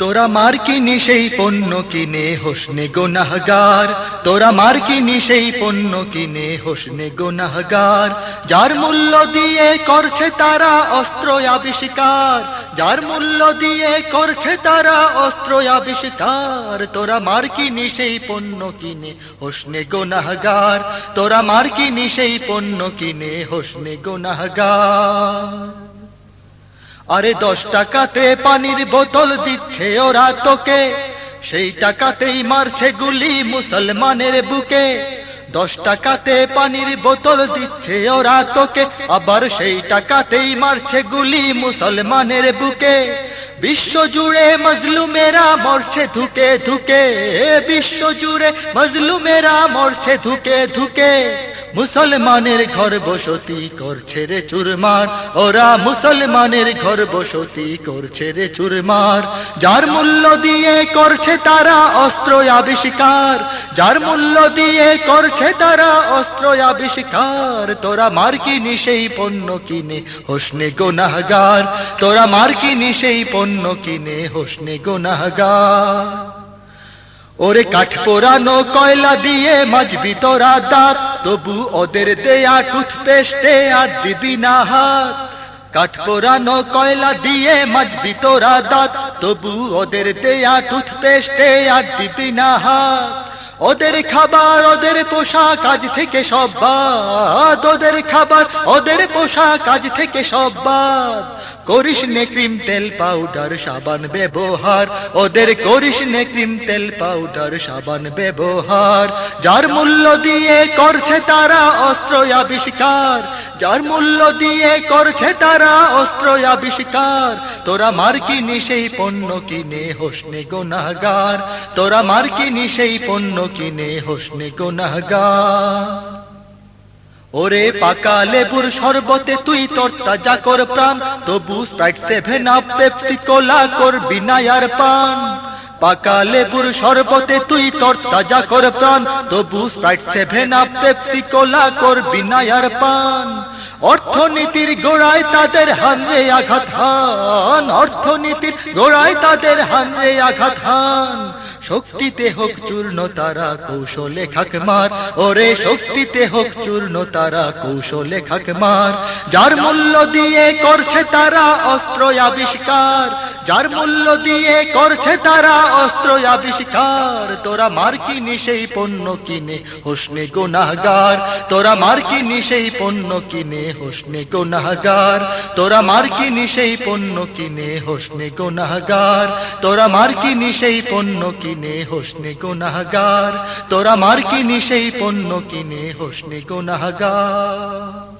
তোরা মার কিনি সেই পণ্য কিনে, হোসনে গোনাহগার। তোরা মার কিনি সেই পণ্য কিনে, হোসনে গোনাহগার। যার মূল্য দিয়ে করছে তারা অস্ত্র আবিষ্কার। যার মূল্য দিয়ে করছে তারা অস্ত্র আবিষ্কার। তোরা মার কিনি সেই পণ্য কিনে, হোসনে গোনাহগার। তোরা মার কিনি সেই পণ্য কিনে, হোসনে গোনাহগার। আরে দশ টাকাতে পানির বোতল দিচ্ছে ওরা তোকে। সেই টাকাতেই মারছে গুলি মুসলমানের বুকে। দশ টাকাতে পানির বোতল দিচ্ছে ওরা তোকে। আবার সেই টাকাতেই মারছে গুলি মুসলমানের বুকে। বিশ্ব জুড়ে মজলুমেরা মরছে ধুকে ধুকে। বিশ্ব জুড়ে মজলুমেরা মরছে ধুকে ধুকে। মুসলমানের ঘর বসতি করছে রে চুরমার। ওরা মুসলমানের ঘর বসতি করছে রে চুরমার। যার মূল্য দিয়ে করছে তারা অস্ত্র আবিষ্কার। যার মূল্য দিয়ে করছে তারা অস্ত্র আবিষ্কার। তোরা মার কিনি সেই পণ্য কিনে, হোসনে গোনাহগার। তোরা মার কিনি সেই পণ্য কিনে, হোসনে গোনাহগার। ওরে কাঠ পোড়ানো কয়লা দিয়ে মাজবি তোরা দাঁত। তবু ওদের দেয়া টুথপেস্টে আর দিবি না হাত। কাঠ পোড়ানো কয়লা দিয়ে মাজবি তোরা দাঁত। তবু ওদের দেয়া টুথপেস্টে আর দিবি না হাত। ওদের খাবার, ওদের পোশাক কাজ থেকে সব বাদ। ওদের খাবার, ওদের পোশাক কাজ থেকে সব বাদ। করিস নে ক্রিম তেল পাউডার, সাবান ব্যবহার। ওদের করিস নে ক্রিম তেল পাউডার, সাবান ব্যবহার। যার মূল্য দিয়ে করছে তারা অস্ত্র আবিষ্কার। যার মূল্য দিয়ে করছে তারা অস্ত্র আবিষ্কার। তোরা মার কিনি সেই পণ্য কিনে হোসনে গোনাহগার। তোরা মার কিনি সেই পণ্য কিনে হোসনে গোনাহগার। ওরে পাকা লেবুর শরবতে তুই তোর তাজা কর প্রাণ। তবু Sprite seven up Pepsi cola করবি না আর পান। পাকা লেবুর শরবতে তুই তোর তাজা কর প্রাণ। তবু Sprite seven up Pepsi cola করবি না আর পান। অর্থনীতির গোড়ায় তাদের হানরে আঘাত হান। অর্থনীতির গোড়ায় তাদের হানরে আঘাত হান। শক্তিতে হোক চূর্ণ তারা, কৌশলে খাক মার। ওরে শক্তিতে হোক চূর্ণ তারা, কৌশলে খাক মার। যার মূল্য দিয়ে করছে তারা অস্ত্র আবিষ্কার। যার মূল্য দিয়ে করছে তারা অস্ত্র আবিষ্কার। তোরা মার কিনি সেই পণ্য কিনে, হোসনে গোনাহগার। তোরা মার কিনি সেই পণ্য কিনে, হোসনে গোনাহগার। তোরা মার কিনি সেই পণ্য কিনে, হোসনে গোনাহগার। তোরা মার কিনি সেই পণ্য কিনে, হোসনে গোনাহগার। তোরা মার কিনি সেই পণ্য কিনে, হোসনে গোনাহগার।